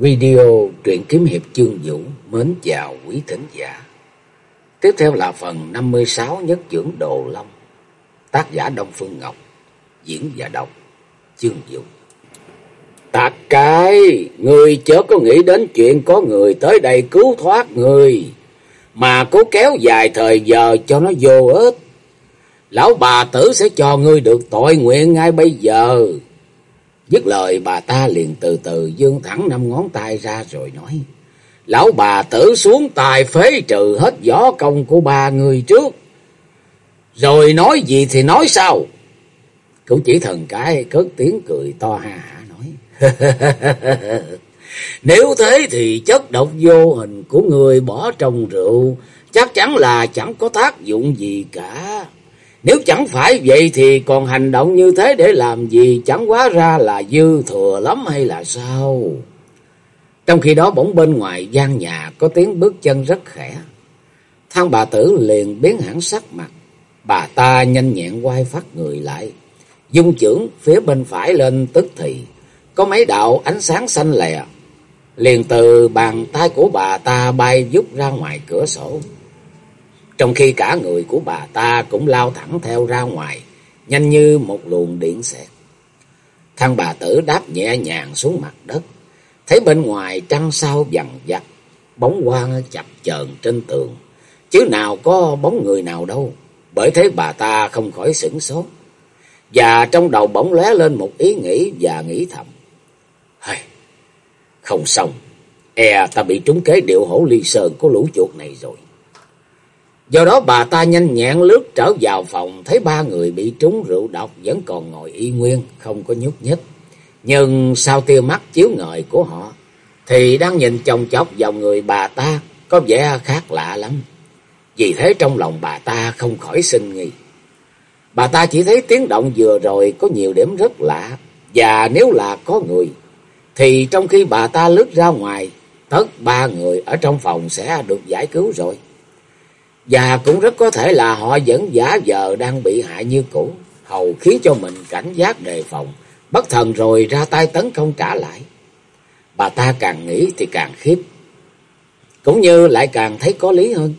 Video truyện kiếm hiệp chương vũ mến chào quý thính giả. Tiếp theo là phần 56 nhất trưởng Đồ Long. Tác giả Đông Phương Ngọc, diễn và đọc chương vũ. Tạc cái, người chớ có nghĩ đến chuyện có người tới đây cứu thoát người, mà cố kéo dài thời giờ cho nó vô ích. Lão bà tử sẽ cho ngươi được tội nguyện ngay bây giờ. Dứt lời, bà ta liền từ từ dương thẳng năm ngón tay ra rồi nói. Lão bà tử xuống tài phế trừ hết gió công của ba người trước. Rồi nói gì thì nói sao? Cũng chỉ thần cái cất tiếng cười to ha hả nói. Nếu thế thì chất độc vô hình của người bỏ trong rượu chắc chắn là chẳng có tác dụng gì cả. Nếu chẳng phải vậy thì còn hành động như thế để làm gì chẳng quá ra là dư thừa lắm hay là sao? Trong khi đó, bỗng bên ngoài gian nhà có tiếng bước chân rất khẽ. Thang bà tử liền biến hẳn sắc mặt. Bà ta nhanh nhẹn quay phát người lại. Dung trưởng phía bên phải lên tức thì. Có mấy đạo ánh sáng xanh lè. Liền từ bàn tay của bà ta bay vút ra ngoài cửa sổ trong khi cả người của bà ta cũng lao thẳng theo ra ngoài, nhanh như một luồng điện xẹt. Thằng bà tử đáp nhẹ nhàng xuống mặt đất, thấy bên ngoài trăng sao dằn vặt, bóng quang chập chờn trên tường, chứ nào có bóng người nào đâu, bởi thế bà ta không khỏi sửng sốt. Và trong đầu bỗng lóe lên một ý nghĩ và nghĩ thầm. Hay, không xong, e ta bị trúng kế điệu hổ ly sơn của lũ chuột này rồi. Do đó bà ta nhanh nhẹn lướt trở vào phòng, thấy ba người bị trúng rượu độc vẫn còn ngồi y nguyên, không có nhúc nhích. Nhưng sau tia mắt chiếu ngời của họ, thì đang nhìn chồng chọc vào người bà ta, có vẻ khác lạ lắm. Vì thế trong lòng bà ta không khỏi sinh nghi. Bà ta chỉ thấy tiếng động vừa rồi có nhiều điểm rất lạ, và nếu là có người, thì trong khi bà ta lướt ra ngoài, tất ba người ở trong phòng sẽ được giải cứu rồi. Và cũng rất có thể là họ vẫn giả vờ đang bị hại như cũ, hầu khiến cho mình cảnh giác đề phòng, bất thần rồi ra tay tấn công trả lại. Bà ta càng nghĩ thì càng khiếp, cũng như lại càng thấy có lý hơn.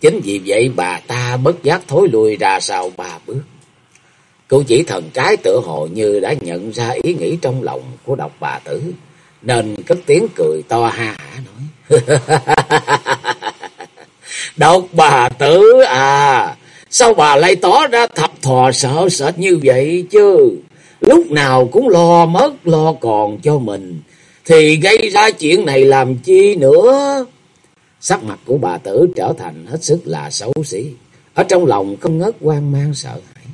Chính vì vậy bà ta bất giác thối lùi ra sau ba bước. Cô chỉ thần trái tựa hồ như đã nhận ra ý nghĩ trong lòng của độc bà tử, nên cất tiếng cười to ha hả nói. Độc bà tử à, sao bà lại tỏ ra thập thò sợ sệt như vậy chứ? Lúc nào cũng lo mất lo còn cho mình, thì gây ra chuyện này làm chi nữa? Sắc mặt của bà tử trở thành hết sức là xấu xí, ở trong lòng không ngớt quan mang sợ hãi.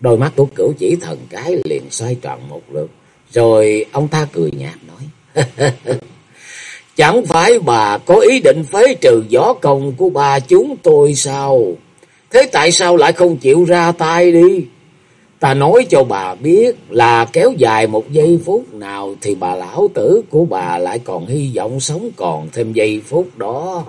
Đôi mắt của cửu chỉ thần cái liền xoay tròn một lượt, rồi ông ta cười nhạt nói. Chẳng phải bà có ý định phế trừ gió công của bà chúng tôi sao? Thế tại sao lại không chịu ra tay đi? Ta nói cho bà biết là kéo dài một giây phút nào thì bà lão tử của bà lại còn hy vọng sống còn thêm giây phút đó.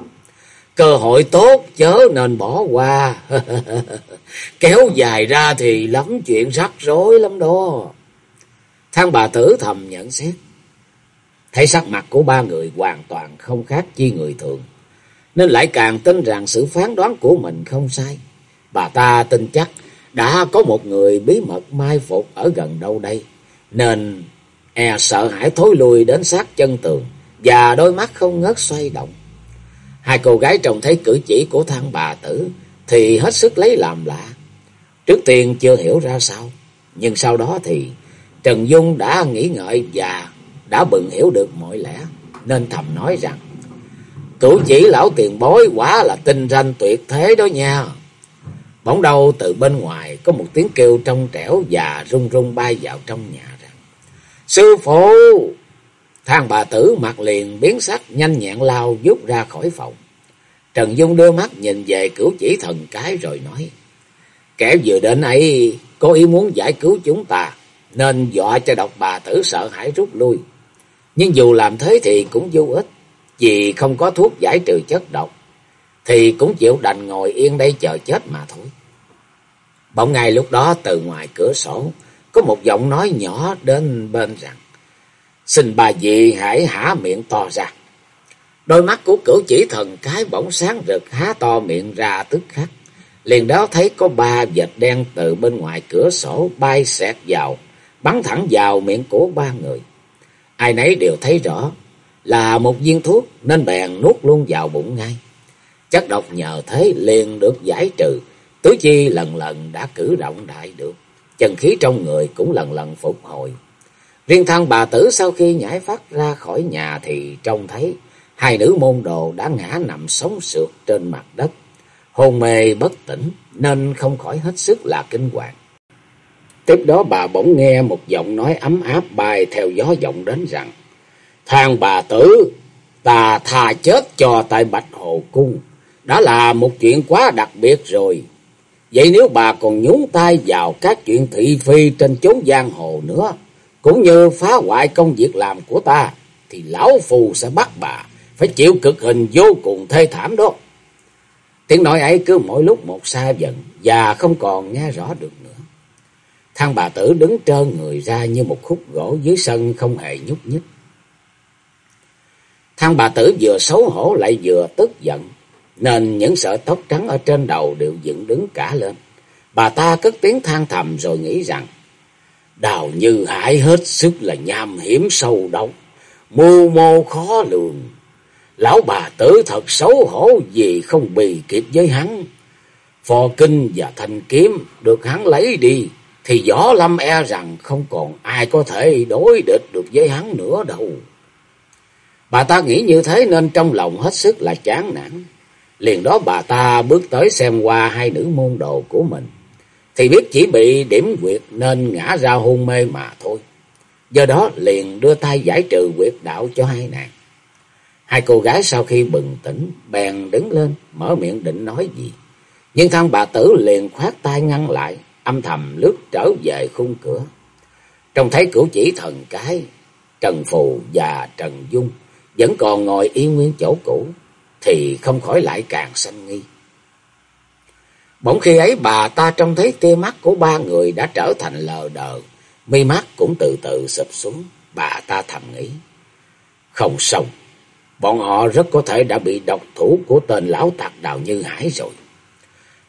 Cơ hội tốt chớ nên bỏ qua. kéo dài ra thì lắm chuyện rắc rối lắm đó. Thang bà tử thầm nhận xét. Thấy sắc mặt của ba người hoàn toàn không khác chi người thường, nên lại càng tin rằng sự phán đoán của mình không sai. Bà ta tin chắc đã có một người bí mật mai phục ở gần đâu đây, nên e sợ hãi thối lui đến sát chân tường và đôi mắt không ngớt xoay động. Hai cô gái trông thấy cử chỉ của thang bà tử thì hết sức lấy làm lạ. Trước tiên chưa hiểu ra sao, nhưng sau đó thì Trần Dung đã nghĩ ngợi và đã bừng hiểu được mọi lẽ, nên thầm nói rằng, Cửu chỉ lão tiền bối quả là tinh ranh tuyệt thế đó nha. Bỗng đâu từ bên ngoài có một tiếng kêu trong trẻo và rung rung bay vào trong nhà rằng, Sư phụ! Thang bà tử mặt liền biến sắc nhanh nhẹn lao rút ra khỏi phòng. Trần Dung đưa mắt nhìn về cửu chỉ thần cái rồi nói, Kẻ vừa đến ấy có ý muốn giải cứu chúng ta, nên dọa cho độc bà tử sợ hãi rút lui. Nhưng dù làm thế thì cũng vô ích, vì không có thuốc giải trừ chất độc, thì cũng chịu đành ngồi yên đây chờ chết mà thôi. Bỗng ngay lúc đó từ ngoài cửa sổ, có một giọng nói nhỏ đến bên rằng, Xin bà dì hãy há miệng to ra. Đôi mắt của cửu chỉ thần cái bỗng sáng rực há to miệng ra tức khắc. Liền đó thấy có ba vệt đen từ bên ngoài cửa sổ bay xẹt vào, bắn thẳng vào miệng của ba người. Ai nấy đều thấy rõ là một viên thuốc nên bèn nuốt luôn vào bụng ngay. Chất độc nhờ thế liền được giải trừ, tứ chi lần lần đã cử động đại được, chân khí trong người cũng lần lần phục hồi. Riêng thằng bà tử sau khi nhảy phát ra khỏi nhà thì trông thấy hai nữ môn đồ đã ngã nằm sống sượt trên mặt đất, hôn mê bất tỉnh nên không khỏi hết sức là kinh hoàng. Tiếp đó bà bỗng nghe một giọng nói ấm áp bay theo gió vọng đến rằng, Thằng bà tử, ta thà chết cho tại Bạch Hồ Cung, đã là một chuyện quá đặc biệt rồi. Vậy nếu bà còn nhúng tay vào các chuyện thị phi trên chốn giang hồ nữa, cũng như phá hoại công việc làm của ta, thì lão phù sẽ bắt bà phải chịu cực hình vô cùng thê thảm đó. Tiếng nói ấy cứ mỗi lúc một xa dần và không còn nghe rõ được nữa thang bà tử đứng trơn người ra như một khúc gỗ dưới sân không hề nhúc nhích. thang bà tử vừa xấu hổ lại vừa tức giận, nên những sợi tóc trắng ở trên đầu đều dựng đứng cả lên. Bà ta cất tiếng than thầm rồi nghĩ rằng, Đào Như Hải hết sức là nham hiểm sâu độc, mưu mô khó lường. Lão bà tử thật xấu hổ vì không bì kịp với hắn. Phò kinh và thanh kiếm được hắn lấy đi, thì võ lâm e rằng không còn ai có thể đối địch được với hắn nữa đâu. Bà ta nghĩ như thế nên trong lòng hết sức là chán nản. Liền đó bà ta bước tới xem qua hai nữ môn đồ của mình thì biết chỉ bị điểm quyệt nên ngã ra hôn mê mà thôi. Do đó liền đưa tay giải trừ quyệt đạo cho hai nàng. Hai cô gái sau khi bừng tỉnh, bèn đứng lên, mở miệng định nói gì. Nhưng thằng bà tử liền khoát tay ngăn lại, âm thầm lướt trở về khung cửa. Trông thấy cửu chỉ thần cái, Trần Phù và Trần Dung vẫn còn ngồi yên nguyên chỗ cũ, thì không khỏi lại càng sanh nghi. Bỗng khi ấy bà ta trông thấy tia mắt của ba người đã trở thành lờ đờ, mi mắt cũng từ từ sụp xuống, bà ta thầm nghĩ. Không xong, bọn họ rất có thể đã bị độc thủ của tên lão tặc đào Như Hải rồi.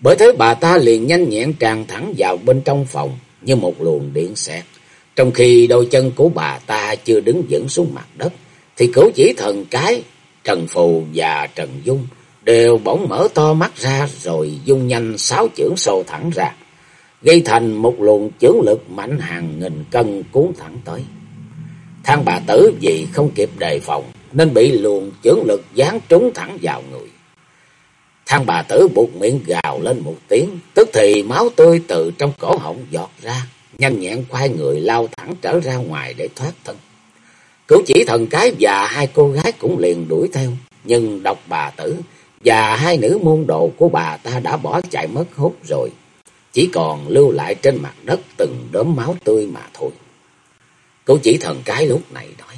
Bởi thế bà ta liền nhanh nhẹn tràn thẳng vào bên trong phòng như một luồng điện xẹt. Trong khi đôi chân của bà ta chưa đứng vững xuống mặt đất, thì cửu chỉ thần cái, Trần Phù và Trần Dung đều bỗng mở to mắt ra rồi dung nhanh sáu chưởng sâu thẳng ra, gây thành một luồng chưởng lực mạnh hàng nghìn cân cuốn thẳng tới. Thang bà tử vì không kịp đề phòng nên bị luồng chưởng lực giáng trúng thẳng vào người. Thang bà tử buộc miệng gào lên một tiếng, tức thì máu tươi từ trong cổ họng giọt ra, nhanh nhẹn quay người lao thẳng trở ra ngoài để thoát thân. Cửu chỉ thần cái và hai cô gái cũng liền đuổi theo, nhưng độc bà tử và hai nữ môn đồ của bà ta đã bỏ chạy mất hút rồi, chỉ còn lưu lại trên mặt đất từng đốm máu tươi mà thôi. Cửu chỉ thần cái lúc này nói,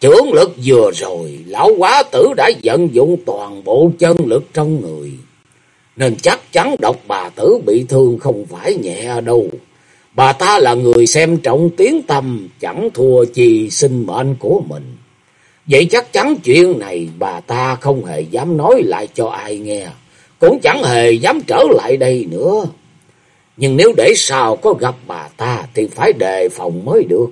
trưởng lực vừa rồi, lão quá tử đã vận dụng toàn bộ chân lực trong người, nên chắc chắn độc bà tử bị thương không phải nhẹ đâu. Bà ta là người xem trọng tiếng tâm, chẳng thua chi sinh mệnh của mình. Vậy chắc chắn chuyện này bà ta không hề dám nói lại cho ai nghe, cũng chẳng hề dám trở lại đây nữa. Nhưng nếu để sao có gặp bà ta thì phải đề phòng mới được.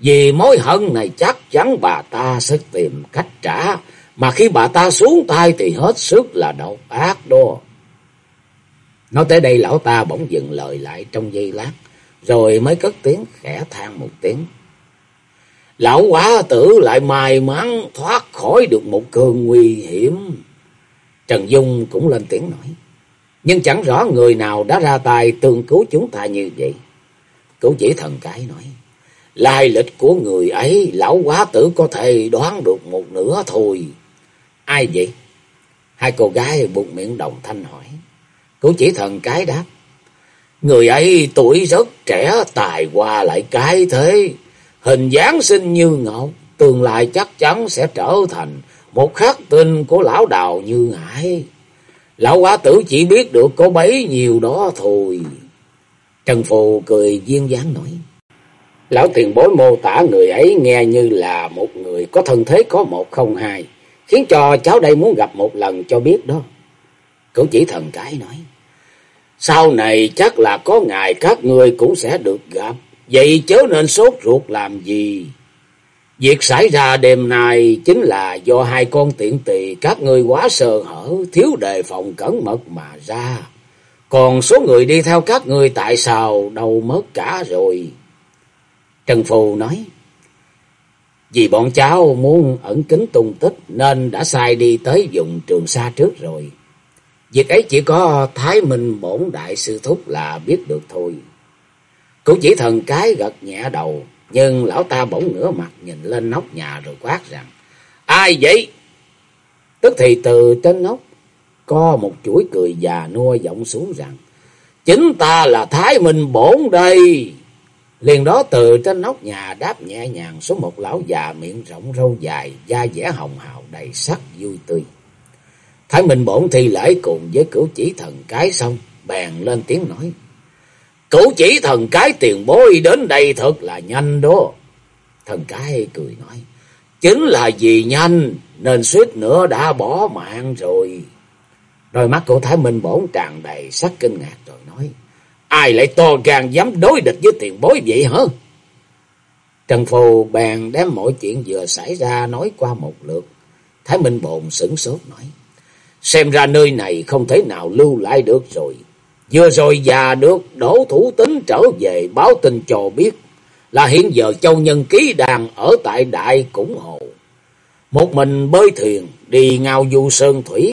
Vì mối hận này chắc chắn bà ta sẽ tìm cách trả, mà khi bà ta xuống tay thì hết sức là độc ác đó. Nói tới đây lão ta bỗng dừng lời lại trong giây lát, rồi mới cất tiếng khẽ than một tiếng. Lão quá tử lại may mắn thoát khỏi được một cơn nguy hiểm. Trần Dung cũng lên tiếng nói. Nhưng chẳng rõ người nào đã ra tay tương cứu chúng ta như vậy. Cứu chỉ thần cái nói. Lai lịch của người ấy lão quá tử có thể đoán được một nửa thôi. Ai vậy? Hai cô gái buộc miệng đồng thanh hỏi. Cứu chỉ thần cái đáp. Người ấy tuổi rất trẻ tài qua lại cái thế hình dáng sinh như ngọc, tương lai chắc chắn sẽ trở thành một khắc tinh của lão đào như ngải. Lão quá tử chỉ biết được có bấy nhiêu đó thôi. Trần Phù cười duyên dáng nói. Lão tiền bối mô tả người ấy nghe như là một người có thân thế có một không hai, khiến cho cháu đây muốn gặp một lần cho biết đó. Cửu chỉ thần cái nói, sau này chắc là có ngày các người cũng sẽ được gặp, vậy chớ nên sốt ruột làm gì. Việc xảy ra đêm nay chính là do hai con tiện tỳ các ngươi quá sơ hở, thiếu đề phòng cẩn mật mà ra. Còn số người đi theo các ngươi tại sao đâu mất cả rồi. Trần Phù nói, vì bọn cháu muốn ẩn kín tung tích nên đã sai đi tới vùng trường xa trước rồi. Việc ấy chỉ có Thái Minh bổn đại sư thúc là biết được thôi. Cũng chỉ thần cái gật nhẹ đầu, nhưng lão ta bỗng ngửa mặt nhìn lên nóc nhà rồi quát rằng, Ai vậy? Tức thì từ trên nóc có một chuỗi cười già nua vọng xuống rằng, Chính ta là Thái Minh bổn đây. Liền đó từ trên nóc nhà đáp nhẹ nhàng xuống một lão già miệng rộng râu dài, da dẻ hồng hào đầy sắc vui tươi. Thái Minh bổn thi lễ cùng với cửu chỉ thần cái xong, bèn lên tiếng nói. Cửu chỉ thần cái tiền bối đến đây thật là nhanh đó. Thần cái cười nói. Chính là vì nhanh nên suýt nữa đã bỏ mạng rồi. Đôi mắt của Thái Minh bổn tràn đầy sắc kinh ngạc rồi nói. Ai lại to gan dám đối địch với tiền bối vậy hả? Trần Phù bèn đem mọi chuyện vừa xảy ra nói qua một lượt. Thái Minh bồn sửng sốt nói. Xem ra nơi này không thể nào lưu lại được rồi. Vừa rồi già được đổ thủ tính trở về báo tin cho biết là hiện giờ châu nhân ký đang ở tại Đại Củng Hồ. Một mình bơi thuyền đi ngao du sơn thủy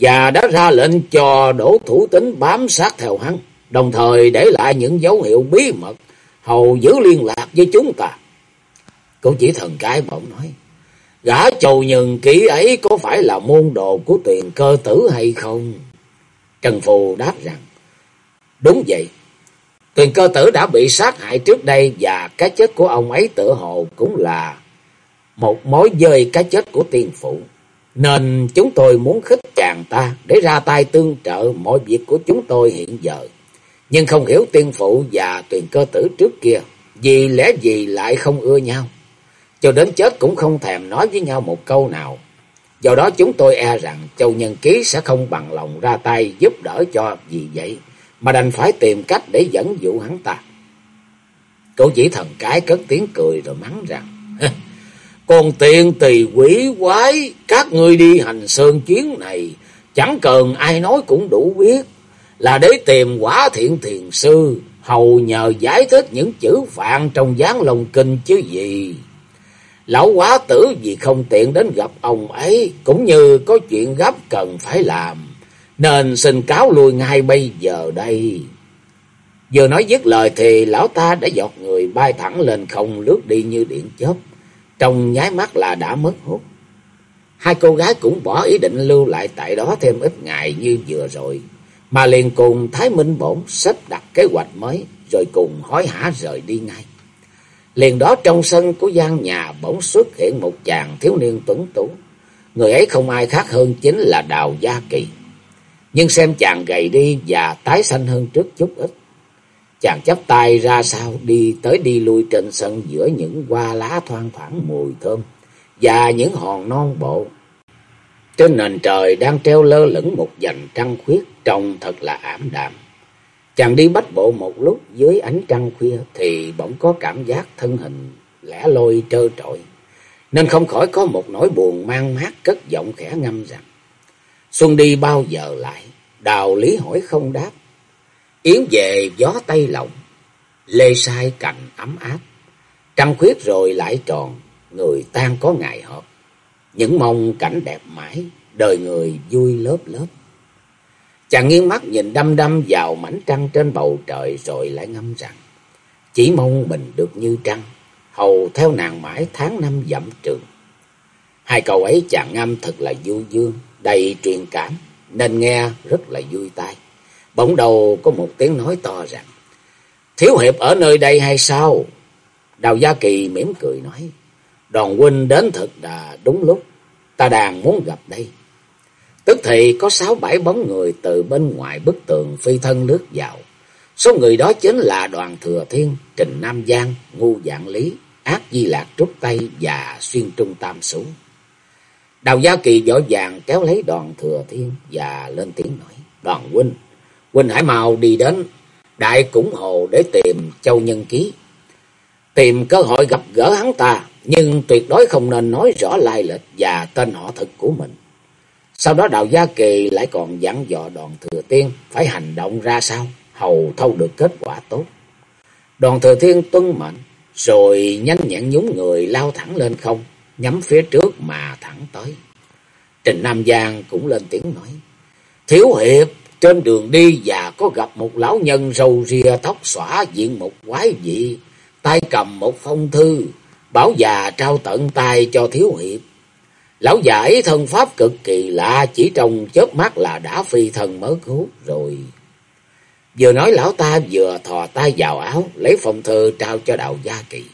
và đã ra lệnh cho đổ thủ tính bám sát theo hắn, đồng thời để lại những dấu hiệu bí mật hầu giữ liên lạc với chúng ta. Cô chỉ thần cái bỗng nói, gã châu nhân kỹ ấy có phải là môn đồ của tuyền cơ tử hay không? Trần Phù đáp rằng, đúng vậy. Tuyền cơ tử đã bị sát hại trước đây và cái chết của ông ấy tự hồ cũng là một mối dơi cái chết của tiên phụ. Nên chúng tôi muốn khích chàng ta để ra tay tương trợ mọi việc của chúng tôi hiện giờ. Nhưng không hiểu tiên phụ và tuyền cơ tử trước kia, vì lẽ gì lại không ưa nhau. Cho đến chết cũng không thèm nói với nhau một câu nào. Do đó chúng tôi e rằng Châu Nhân Ký sẽ không bằng lòng ra tay giúp đỡ cho vì vậy, mà đành phải tìm cách để dẫn dụ hắn ta. Cậu chỉ thần cái cất tiếng cười rồi mắng rằng, Còn tiền tỳ quỷ quái, các ngươi đi hành sơn chuyến này, chẳng cần ai nói cũng đủ biết, là để tìm quả thiện thiền sư, hầu nhờ giải thích những chữ vạn trong gián lồng kinh chứ gì. Lão quá tử vì không tiện đến gặp ông ấy, cũng như có chuyện gấp cần phải làm, nên xin cáo lui ngay bây giờ đây. Vừa nói dứt lời thì lão ta đã giọt người bay thẳng lên không lướt đi như điện chớp, trong nháy mắt là đã mất hút. Hai cô gái cũng bỏ ý định lưu lại tại đó thêm ít ngày như vừa rồi, mà liền cùng Thái Minh Bổn sắp đặt kế hoạch mới, rồi cùng hối hả rời đi ngay. Liền đó trong sân của gian nhà bỗng xuất hiện một chàng thiếu niên tuấn tú. Người ấy không ai khác hơn chính là Đào Gia Kỳ. Nhưng xem chàng gầy đi và tái xanh hơn trước chút ít. Chàng chắp tay ra sau đi tới đi lui trên sân giữa những hoa lá thoang thoảng mùi thơm và những hòn non bộ. Trên nền trời đang treo lơ lửng một dành trăng khuyết trông thật là ảm đạm. Chàng đi bách bộ một lúc dưới ánh trăng khuya thì bỗng có cảm giác thân hình lẻ loi trơ trọi. Nên không khỏi có một nỗi buồn mang mát cất giọng khẽ ngâm rằng. Xuân đi bao giờ lại, đào lý hỏi không đáp. Yến về gió tây lộng, lê sai cành ấm áp. Trăng khuyết rồi lại tròn, người tan có ngày họp. Những mong cảnh đẹp mãi, đời người vui lớp lớp. Chàng nghiêng mắt nhìn đăm đăm vào mảnh trăng trên bầu trời rồi lại ngâm rằng. Chỉ mong mình được như trăng, hầu theo nàng mãi tháng năm dặm trường. Hai câu ấy chàng ngâm thật là vui dương, đầy truyền cảm, nên nghe rất là vui tai. Bỗng đầu có một tiếng nói to rằng, Thiếu hiệp ở nơi đây hay sao? Đào Gia Kỳ mỉm cười nói, Đoàn huynh đến thật là đúng lúc, ta đang muốn gặp đây. Tức thì có sáu bảy bóng người từ bên ngoài bức tường phi thân lướt vào. Số người đó chính là Đoàn Thừa Thiên, Trình Nam Giang, Ngu Dạng Lý, Ác Di Lạc Trúc Tây và Xuyên Trung Tam Sú. Đào Gia Kỳ vội vàng kéo lấy Đoàn Thừa Thiên và lên tiếng nói. Đoàn huynh, huynh Hải mau đi đến Đại Củng Hồ để tìm Châu Nhân Ký. Tìm cơ hội gặp gỡ hắn ta, nhưng tuyệt đối không nên nói rõ lai lịch và tên họ thực của mình. Sau đó Đào Gia Kỳ lại còn dặn dò đoàn thừa tiên phải hành động ra sao, hầu thâu được kết quả tốt. Đoàn thừa thiên tuân mệnh, rồi nhanh nhẹn nhúng người lao thẳng lên không, nhắm phía trước mà thẳng tới. Trình Nam Giang cũng lên tiếng nói, Thiếu hiệp, trên đường đi và có gặp một lão nhân râu ria tóc xõa diện một quái dị, tay cầm một phong thư, bảo già trao tận tay cho thiếu hiệp. Lão già ấy thân pháp cực kỳ lạ, chỉ trong chớp mắt là đã phi thần mới cứu rồi. Vừa nói lão ta vừa thò tay vào áo, lấy phong thư trao cho Đào Gia Kỳ.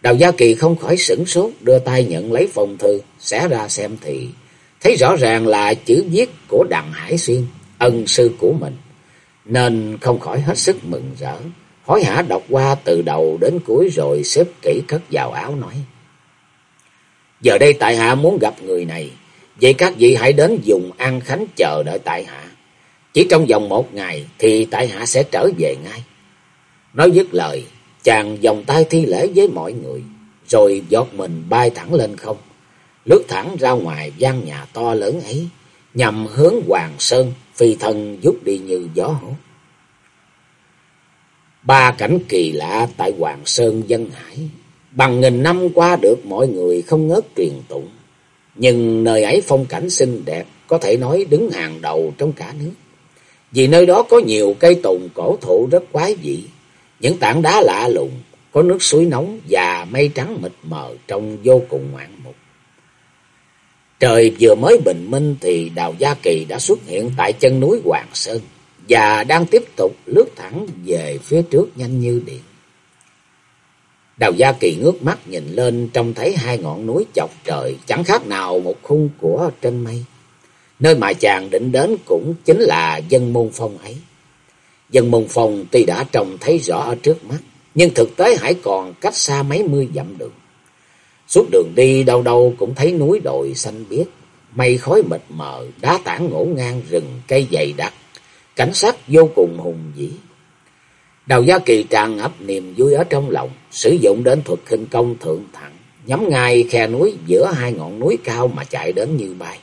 Đào Gia Kỳ không khỏi sửng sốt, đưa tay nhận lấy phong thư, xé ra xem thì thấy rõ ràng là chữ viết của Đặng Hải Xuyên, ân sư của mình, nên không khỏi hết sức mừng rỡ. Hối hả đọc qua từ đầu đến cuối rồi xếp kỹ cất vào áo nói. Giờ đây tại hạ muốn gặp người này. Vậy các vị hãy đến dùng ăn khánh chờ đợi tại hạ. Chỉ trong vòng một ngày thì tại hạ sẽ trở về ngay. Nói dứt lời, chàng vòng tay thi lễ với mọi người. Rồi giọt mình bay thẳng lên không. Lướt thẳng ra ngoài gian nhà to lớn ấy. Nhằm hướng Hoàng Sơn, phi thân giúp đi như gió hốt. Ba cảnh kỳ lạ tại Hoàng Sơn Dân Hải Bằng nghìn năm qua được mọi người không ngớt truyền tụng. Nhưng nơi ấy phong cảnh xinh đẹp, có thể nói đứng hàng đầu trong cả nước. Vì nơi đó có nhiều cây tùng cổ thụ rất quái dị, những tảng đá lạ lùng, có nước suối nóng và mây trắng mịt mờ trong vô cùng ngoạn mục. Trời vừa mới bình minh thì Đào Gia Kỳ đã xuất hiện tại chân núi Hoàng Sơn và đang tiếp tục lướt thẳng về phía trước nhanh như điện. Đào Gia Kỳ ngước mắt nhìn lên trông thấy hai ngọn núi chọc trời, chẳng khác nào một khung của trên mây. Nơi mà chàng định đến cũng chính là dân môn phong ấy. Dân môn phong tuy đã trông thấy rõ ở trước mắt, nhưng thực tế hãy còn cách xa mấy mươi dặm đường. Suốt đường đi đâu đâu cũng thấy núi đồi xanh biếc, mây khói mịt mờ, đá tảng ngổn ngang rừng cây dày đặc, cảnh sát vô cùng hùng vĩ. Đào Gia Kỳ tràn ngập niềm vui ở trong lòng, sử dụng đến thuật khinh công thượng thẳng, nhắm ngay khe núi giữa hai ngọn núi cao mà chạy đến như bay.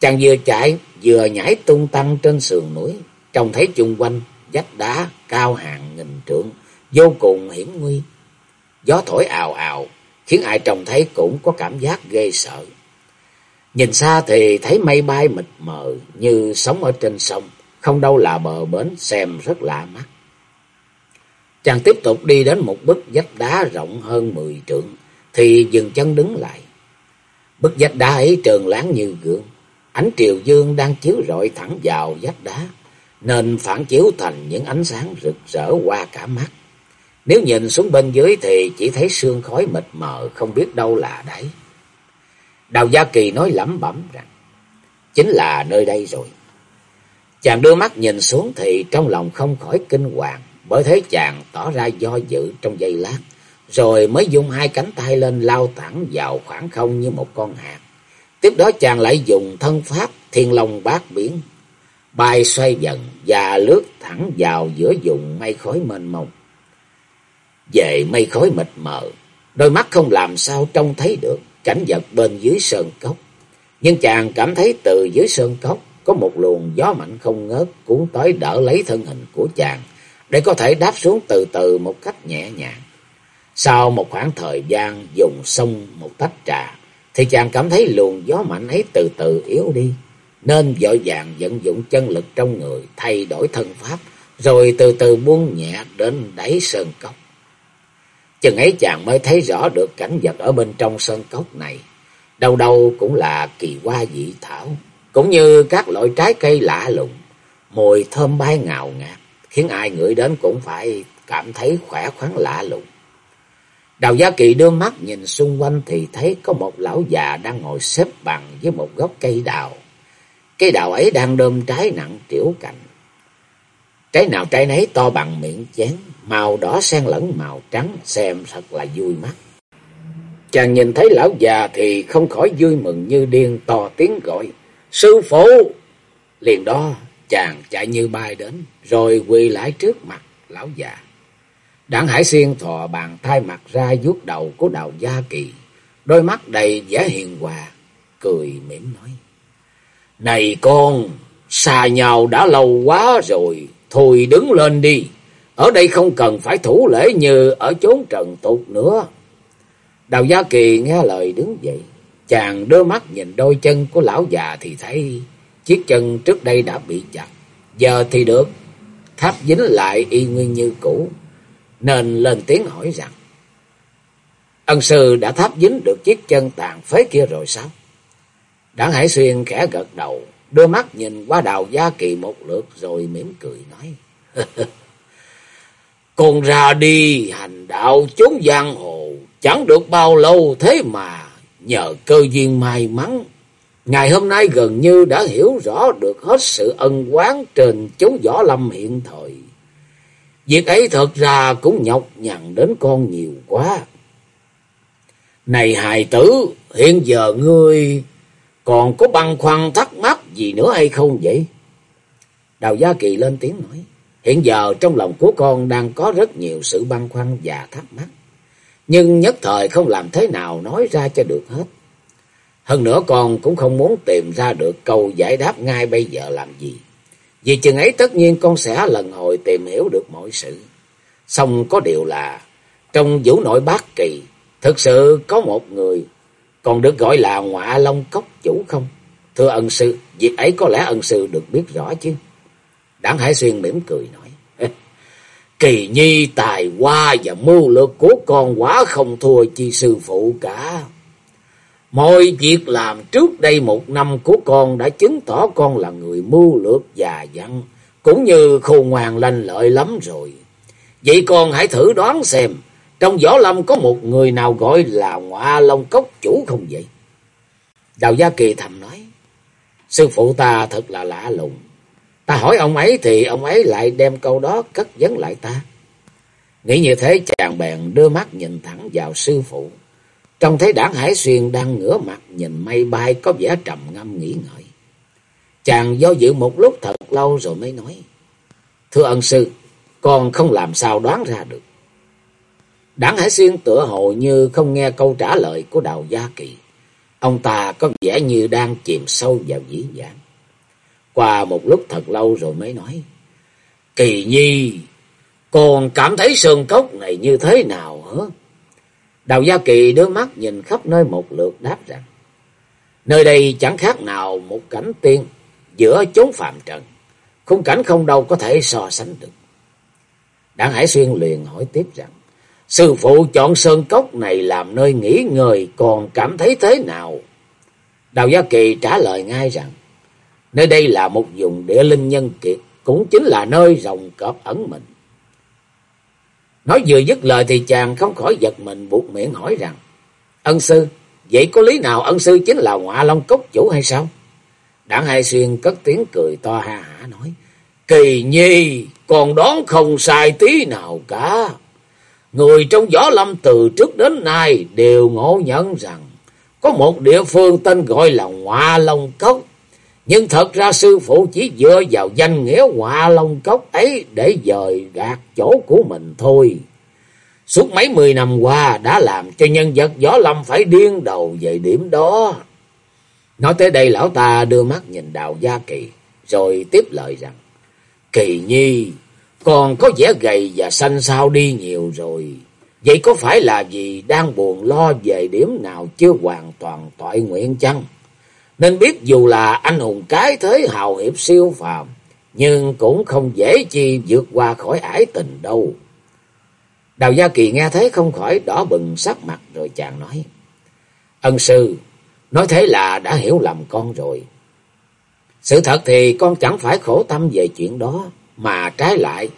Chàng vừa chạy vừa nhảy tung tăng trên sườn núi, trông thấy chung quanh vách đá cao hàng nghìn trượng, vô cùng hiểm nguy. Gió thổi ào ào, khiến ai trông thấy cũng có cảm giác ghê sợ. Nhìn xa thì thấy mây bay mịt mờ như sống ở trên sông, không đâu là bờ bến xem rất lạ mắt. Chàng tiếp tục đi đến một bức vách đá rộng hơn mười trượng, thì dừng chân đứng lại. Bức vách đá ấy trơn láng như gương, ánh triều dương đang chiếu rọi thẳng vào vách đá, nên phản chiếu thành những ánh sáng rực rỡ qua cả mắt. Nếu nhìn xuống bên dưới thì chỉ thấy sương khói mịt mờ không biết đâu là đấy. Đào Gia Kỳ nói lẩm bẩm rằng, chính là nơi đây rồi. Chàng đưa mắt nhìn xuống thì trong lòng không khỏi kinh hoàng, bởi thế chàng tỏ ra do dự trong giây lát, rồi mới dùng hai cánh tay lên lao thẳng vào khoảng không như một con hạt. Tiếp đó chàng lại dùng thân pháp thiên long bát biển, bay xoay dần và lướt thẳng vào giữa vùng mây khói mênh mông. Về mây khói mịt mờ, đôi mắt không làm sao trông thấy được cảnh vật bên dưới sơn cốc. Nhưng chàng cảm thấy từ dưới sơn cốc có một luồng gió mạnh không ngớt cuốn tới đỡ lấy thân hình của chàng để có thể đáp xuống từ từ một cách nhẹ nhàng. Sau một khoảng thời gian dùng xong một tách trà, thì chàng cảm thấy luồng gió mạnh ấy từ từ yếu đi, nên vội vàng vận dụng chân lực trong người thay đổi thân pháp, rồi từ từ buông nhẹ đến đáy sơn cốc. Chừng ấy chàng mới thấy rõ được cảnh vật ở bên trong sơn cốc này, đâu đâu cũng là kỳ hoa dị thảo, cũng như các loại trái cây lạ lùng, mùi thơm bay ngào ngạt khiến ai ngửi đến cũng phải cảm thấy khỏe khoắn lạ lùng. Đào Gia Kỳ đưa mắt nhìn xung quanh thì thấy có một lão già đang ngồi xếp bằng với một gốc cây đào. Cây đào ấy đang đơm trái nặng tiểu cành. Trái nào trái nấy to bằng miệng chén, màu đỏ xen lẫn màu trắng, xem thật là vui mắt. Chàng nhìn thấy lão già thì không khỏi vui mừng như điên to tiếng gọi. Sư phụ! Liền đó chàng chạy như bay đến, rồi quỳ lại trước mặt lão già. Đảng Hải Xuyên thò bàn tay mặt ra vuốt đầu của Đào Gia Kỳ, đôi mắt đầy vẻ hiền hòa, cười mỉm nói. Này con, xa nhau đã lâu quá rồi, thôi đứng lên đi, ở đây không cần phải thủ lễ như ở chốn trần tục nữa. Đào Gia Kỳ nghe lời đứng dậy, chàng đưa mắt nhìn đôi chân của lão già thì thấy chiếc chân trước đây đã bị chặt, giờ thì được, tháp dính lại y nguyên như cũ, nên lên tiếng hỏi rằng, ân sư đã tháp dính được chiếc chân tàn phế kia rồi sao? Đảng Hải Xuyên khẽ gật đầu, đưa mắt nhìn qua đào Gia Kỳ một lượt rồi mỉm cười nói, còn ra đi hành đạo chốn giang hồ, chẳng được bao lâu thế mà nhờ cơ duyên may mắn. Ngày hôm nay gần như đã hiểu rõ được hết sự ân quán trên chốn võ lâm hiện thời. Việc ấy thật ra cũng nhọc nhằn đến con nhiều quá. Này hài tử, hiện giờ ngươi còn có băn khoăn thắc mắc gì nữa hay không vậy? Đào Gia Kỳ lên tiếng nói. Hiện giờ trong lòng của con đang có rất nhiều sự băn khoăn và thắc mắc. Nhưng nhất thời không làm thế nào nói ra cho được hết. Hơn nữa con cũng không muốn tìm ra được câu giải đáp ngay bây giờ làm gì. Vì chừng ấy tất nhiên con sẽ lần hồi tìm hiểu được mọi sự. Xong có điều là trong vũ nội bát kỳ thực sự có một người còn được gọi là ngọa long cốc chủ không? Thưa ân sư, việc ấy có lẽ ân sư được biết rõ chứ. Đảng Hải Xuyên mỉm cười nói. Kỳ nhi tài hoa và mưu lược của con quá không thua chi sư phụ cả. Mọi việc làm trước đây một năm của con đã chứng tỏ con là người mưu lược già dặn, cũng như khôn ngoan lanh lợi lắm rồi. Vậy con hãy thử đoán xem, trong võ lâm có một người nào gọi là ngọa long cốc chủ không vậy? Đào Gia Kỳ thầm nói, sư phụ ta thật là lạ lùng. Ta hỏi ông ấy thì ông ấy lại đem câu đó cất vấn lại ta. Nghĩ như thế chàng bèn đưa mắt nhìn thẳng vào sư phụ. Trông thấy đảng Hải Xuyên đang ngửa mặt nhìn mây bay có vẻ trầm ngâm nghĩ ngợi. Chàng do dự một lúc thật lâu rồi mới nói. Thưa ân sư, con không làm sao đoán ra được. Đảng Hải Xuyên tựa hồ như không nghe câu trả lời của Đào Gia Kỳ. Ông ta có vẻ như đang chìm sâu vào dĩ dạng. Qua một lúc thật lâu rồi mới nói. Kỳ nhi, con cảm thấy sơn cốc này như thế nào hả? Đào Gia Kỳ đưa mắt nhìn khắp nơi một lượt đáp rằng. Nơi đây chẳng khác nào một cảnh tiên giữa chốn phạm trần. Khung cảnh không đâu có thể so sánh được. Đảng Hải Xuyên liền hỏi tiếp rằng. Sư phụ chọn sơn cốc này làm nơi nghỉ ngơi còn cảm thấy thế nào? Đào Gia Kỳ trả lời ngay rằng. Nơi đây là một vùng địa linh nhân kiệt. Cũng chính là nơi rồng cọp ẩn mình. Nói vừa dứt lời thì chàng không khỏi giật mình buộc miệng hỏi rằng. Ân sư, vậy có lý nào ân sư chính là ngọa long cốc chủ hay sao? Đảng Hai Xuyên cất tiếng cười to ha hả nói. Kỳ nhi, còn đoán không sai tí nào cả. Người trong gió lâm từ trước đến nay đều ngộ nhận rằng có một địa phương tên gọi là Ngọa Long Cốc. Nhưng thật ra sư phụ chỉ dựa vào danh nghĩa Ngọa Long Cốc ấy để dời gạt chỗ của mình thôi. Suốt mấy mươi năm qua đã làm cho nhân vật gió lâm phải điên đầu về điểm đó. Nói tới đây lão ta đưa mắt nhìn đào gia kỳ, rồi tiếp lời rằng, Kỳ nhi, còn có vẻ gầy và xanh xao đi nhiều rồi. Vậy có phải là vì đang buồn lo về điểm nào chưa hoàn toàn toại nguyện chăng? Nên biết dù là anh hùng cái thế hào hiệp siêu phàm, nhưng cũng không dễ chi vượt qua khỏi ải tình đâu. Đào Gia Kỳ nghe thấy không khỏi đỏ bừng sắc mặt rồi chàng nói. Ân sư, nói thế là đã hiểu lầm con rồi. Sự thật thì con chẳng phải khổ tâm về chuyện đó, mà trái lại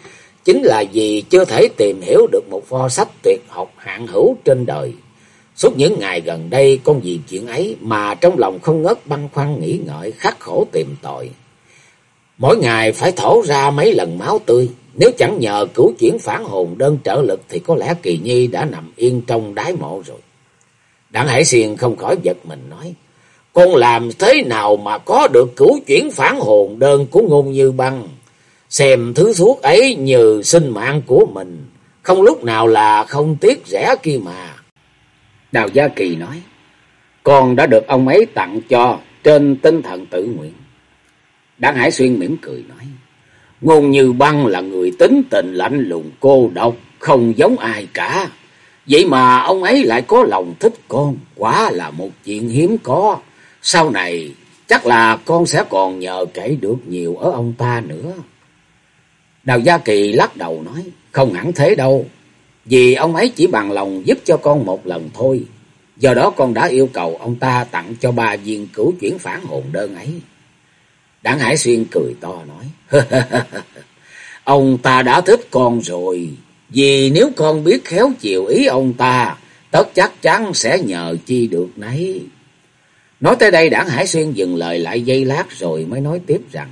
chính là vì chưa thể tìm hiểu được một pho sách tuyệt học hạng hữu trên đời. Suốt những ngày gần đây, con vì chuyện ấy mà trong lòng không ngớt băn khoăn nghĩ ngợi, khắc khổ tìm tội. Mỗi ngày phải thổ ra mấy lần máu tươi. Nếu chẳng nhờ cứu chuyển phản hồn đơn trợ lực thì có lẽ Kỳ Nhi đã nằm yên trong đái mộ rồi. Đặng Hải Xiên không khỏi giật mình nói. Con làm thế nào mà có được cứu chuyển phản hồn đơn của ngôn như băng? Xem thứ thuốc ấy như sinh mạng của mình. Không lúc nào là không tiếc rẻ kia mà. Đào Gia Kỳ nói. Con đã được ông ấy tặng cho trên tinh thần tự nguyện. Đặng Hải Xuyên mỉm cười nói. Ngôn Như Băng là người tính tình lạnh lùng cô độc, không giống ai cả. Vậy mà ông ấy lại có lòng thích con, quá là một chuyện hiếm có. Sau này chắc là con sẽ còn nhờ kể được nhiều ở ông ta nữa. Đào Gia Kỳ lắc đầu nói, không hẳn thế đâu. Vì ông ấy chỉ bằng lòng giúp cho con một lần thôi. Do đó con đã yêu cầu ông ta tặng cho ba viên cửu chuyển phản hồn đơn ấy. Đảng Hải Xuyên cười to nói. ông ta đã thích con rồi. Vì nếu con biết khéo chiều ý ông ta, tất chắc chắn sẽ nhờ chi được nấy. Nói tới đây đảng Hải Xuyên dừng lời lại giây lát rồi mới nói tiếp rằng.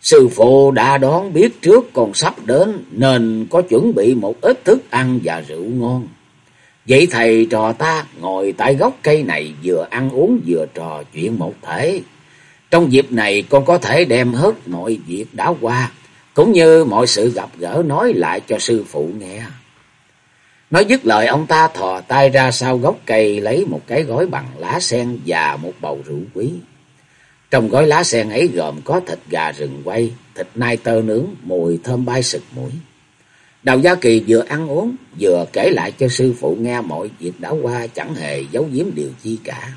Sư phụ đã đoán biết trước con sắp đến nên có chuẩn bị một ít thức ăn và rượu ngon. Vậy thầy trò ta ngồi tại gốc cây này vừa ăn uống vừa trò chuyện một thể. Trong dịp này con có thể đem hết mọi việc đã qua, cũng như mọi sự gặp gỡ nói lại cho sư phụ nghe. Nói dứt lời ông ta thò tay ra sau gốc cây lấy một cái gói bằng lá sen và một bầu rượu quý. Trong gói lá sen ấy gồm có thịt gà rừng quay, thịt nai tơ nướng, mùi thơm bay sực mũi. Đào Gia Kỳ vừa ăn uống, vừa kể lại cho sư phụ nghe mọi việc đã qua chẳng hề giấu giếm điều chi cả.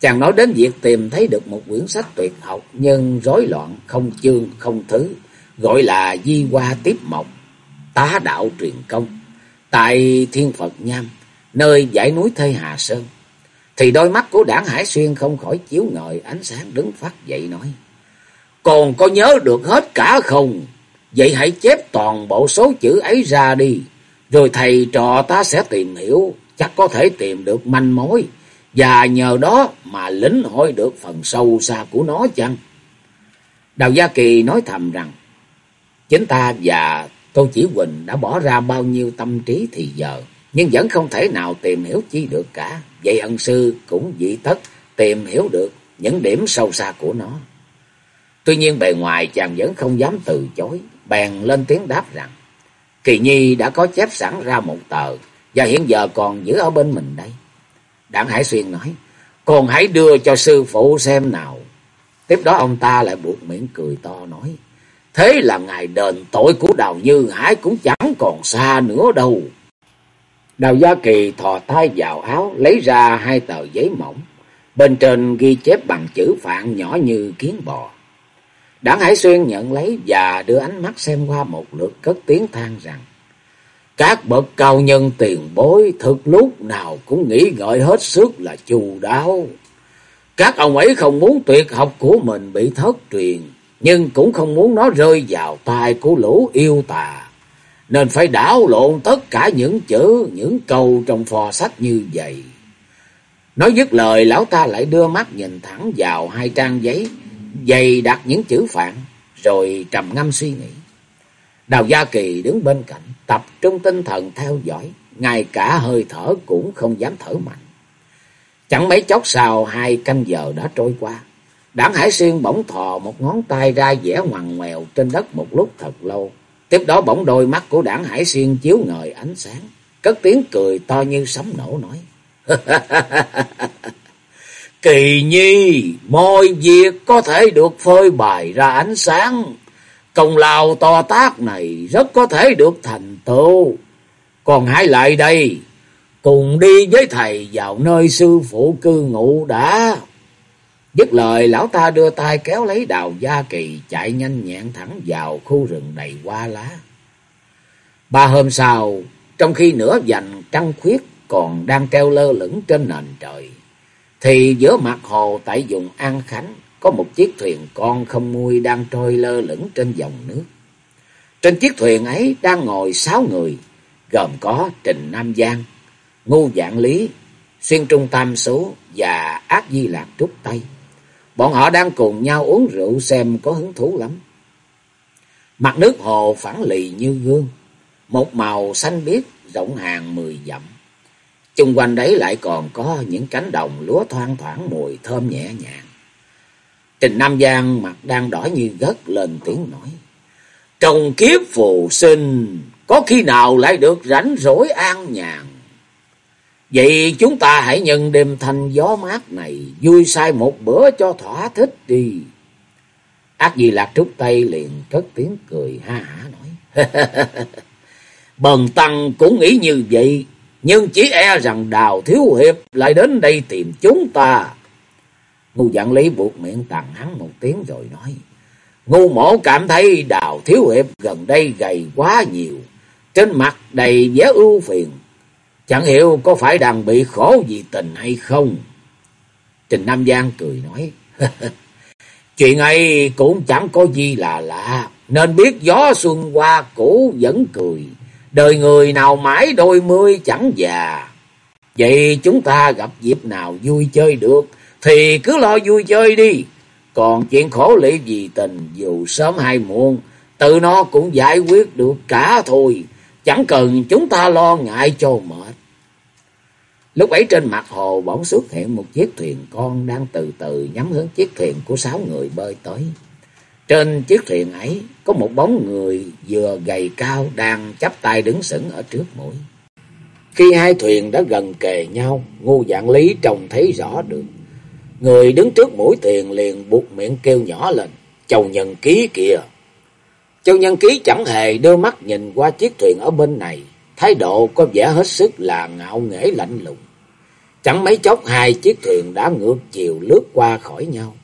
Chàng nói đến việc tìm thấy được một quyển sách tuyệt học nhưng rối loạn, không chương, không thứ, gọi là Di Hoa Tiếp Mộc, tá đạo truyền công, tại Thiên Phật Nham, nơi dãy núi Thê Hà Sơn. Thì đôi mắt của đảng Hải Xuyên không khỏi chiếu ngời, ánh sáng đứng phát dậy nói. Còn có nhớ được hết cả không? Vậy hãy chép toàn bộ số chữ ấy ra đi. Rồi thầy trò ta sẽ tìm hiểu. Chắc có thể tìm được manh mối. Và nhờ đó mà lính hội được phần sâu xa của nó chăng? Đào Gia Kỳ nói thầm rằng. Chính ta và Tô Chỉ Huỳnh đã bỏ ra bao nhiêu tâm trí thì giờ. Nhưng vẫn không thể nào tìm hiểu chi được cả. Vậy ân sư cũng dị tất tìm hiểu được những điểm sâu xa của nó. Tuy nhiên bề ngoài chàng vẫn không dám từ chối, bèn lên tiếng đáp rằng, Kỳ Nhi đã có chép sẵn ra một tờ, và hiện giờ còn giữ ở bên mình đây. Đảng Hải Xuyên nói, còn hãy đưa cho sư phụ xem nào. Tiếp đó ông ta lại buộc miệng cười to nói, thế là ngày đền tội của Đào Như Hải cũng chẳng còn xa nữa đâu. Đào Gia Kỳ thò tay vào áo, lấy ra hai tờ giấy mỏng, bên trên ghi chép bằng chữ phạn nhỏ như kiến bò. Đảng Hải Xuyên nhận lấy và đưa ánh mắt xem qua một lượt cất tiếng than rằng Các bậc cao nhân tiền bối thực lúc nào cũng nghĩ ngợi hết sức là chu đáo. Các ông ấy không muốn tuyệt học của mình bị thất truyền, nhưng cũng không muốn nó rơi vào tay của lũ yêu tà. Nên phải đảo lộn tất cả những chữ, những câu trong phò sách như vậy. Nói dứt lời, lão ta lại đưa mắt nhìn thẳng vào hai trang giấy dày đặt những chữ phạn, rồi trầm ngâm suy nghĩ. Đào Gia Kỳ đứng bên cạnh, tập trung tinh thần theo dõi, ngay cả hơi thở cũng không dám thở mạnh. Chẳng mấy chốc sau hai canh giờ đã trôi qua. Đảng Hải Xuyên bỗng thò một ngón tay ra vẽ ngoằn ngoèo trên đất một lúc thật lâu. Tiếp đó bỗng đôi mắt của đảng Hải Xuyên chiếu ngời ánh sáng. Cất tiếng cười to như sấm nổ nói. Kỳ nhi, mọi việc có thể được phơi bày ra ánh sáng. Công lao to tác này rất có thể được thành tựu. Còn hãy lại đây, cùng đi với thầy vào nơi sư phụ cư ngụ đã. Dứt lời, lão ta đưa tay kéo lấy đào gia kỳ, chạy nhanh nhẹn thẳng vào khu rừng đầy hoa lá. Ba hôm sau, trong khi nửa dành trăng khuyết còn đang treo lơ lửng trên nền trời, thì giữa mặt hồ tại vùng An Khánh có một chiếc thuyền con không mui đang trôi lơ lửng trên dòng nước. Trên chiếc thuyền ấy đang ngồi sáu người, gồm có Trình Nam Giang, ngô Dạng Lý, Xuyên Trung Tam Số và Ác Di Lạc Trúc Tây. Bọn họ đang cùng nhau uống rượu xem có hứng thú lắm. Mặt nước hồ phản lì như gương, một màu xanh biếc rộng hàng mười dặm. Chung quanh đấy lại còn có những cánh đồng lúa thoang thoảng mùi thơm nhẹ nhàng. Trình Nam Giang mặt đang đỏ như gất lên tiếng nói. Trồng kiếp phù sinh, có khi nào lại được rảnh rỗi an nhàn. Vậy chúng ta hãy nhân đêm thanh gió mát này, vui say một bữa cho thỏa thích đi. Ác Di Lạc Trúc tay liền cất tiếng cười ha hả nói. Bần Tăng cũng nghĩ như vậy, nhưng chỉ e rằng Đào Thiếu Hiệp lại đến đây tìm chúng ta. Ngu dạng lý buộc miệng tàn hắn một tiếng rồi nói. Ngu mổ cảm thấy Đào Thiếu Hiệp gần đây gầy quá nhiều, trên mặt đầy vẻ ưu phiền. Chẳng hiểu có phải đang bị khổ vì tình hay không? Trình Nam Giang cười nói. Chuyện ấy cũng chẳng có gì là lạ. Nên biết gió xuân qua cũ vẫn cười. Đời người nào mãi đôi mươi chẳng già. Vậy chúng ta gặp dịp nào vui chơi được. Thì cứ lo vui chơi đi. Còn chuyện khổ lị vì tình dù sớm hay muộn. Tự nó cũng giải quyết được cả thôi. Chẳng cần chúng ta lo ngại cho mệt. Lúc ấy trên mặt hồ bỗng xuất hiện một chiếc thuyền con đang từ từ nhắm hướng chiếc thuyền của sáu người bơi tới. Trên chiếc thuyền ấy có một bóng người vừa gầy cao đang chắp tay đứng sững ở trước mũi. Khi hai thuyền đã gần kề nhau, ngu dạng lý trông thấy rõ được. Người đứng trước mũi thuyền liền buộc miệng kêu nhỏ lên, Châu Nhân Ký kìa. Châu Nhân Ký chẳng hề đưa mắt nhìn qua chiếc thuyền ở bên này, thái độ có vẻ hết sức là ngạo nghễ lạnh lùng. Chẳng mấy chốc hai chiếc thuyền đã ngược chiều lướt qua khỏi nhau.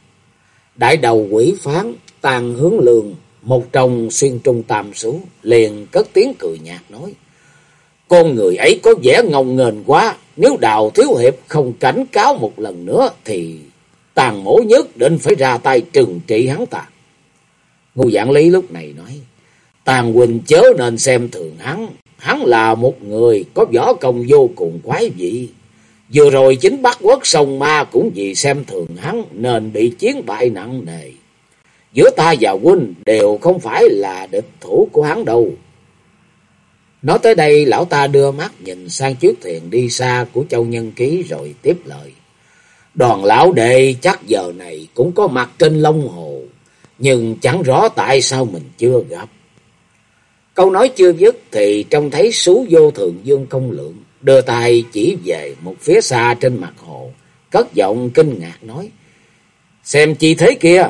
Đại đầu quỷ phán tàn hướng lường, một trong xuyên trung tam số, liền cất tiếng cười nhạt nói. Con người ấy có vẻ ngông nghênh quá, nếu đào thiếu hiệp không cảnh cáo một lần nữa thì tàn mổ nhất định phải ra tay trừng trị hắn ta. Ngô Giảng Lý lúc này nói, tàn huynh chớ nên xem thường hắn, hắn là một người có võ công vô cùng quái dị. Vừa rồi chính Bắc Quốc sông Ma cũng vì xem thường hắn nên bị chiến bại nặng nề. Giữa ta và huynh đều không phải là địch thủ của hắn đâu. Nói tới đây lão ta đưa mắt nhìn sang chiếc thuyền đi xa của Châu Nhân Ký rồi tiếp lời. Đoàn lão đệ chắc giờ này cũng có mặt trên Long Hồ, nhưng chẳng rõ tại sao mình chưa gặp. Câu nói chưa dứt thì trông thấy sú vô thường dương công lượng, đưa tay chỉ về một phía xa trên mặt hồ, cất giọng kinh ngạc nói. Xem chi thế kia?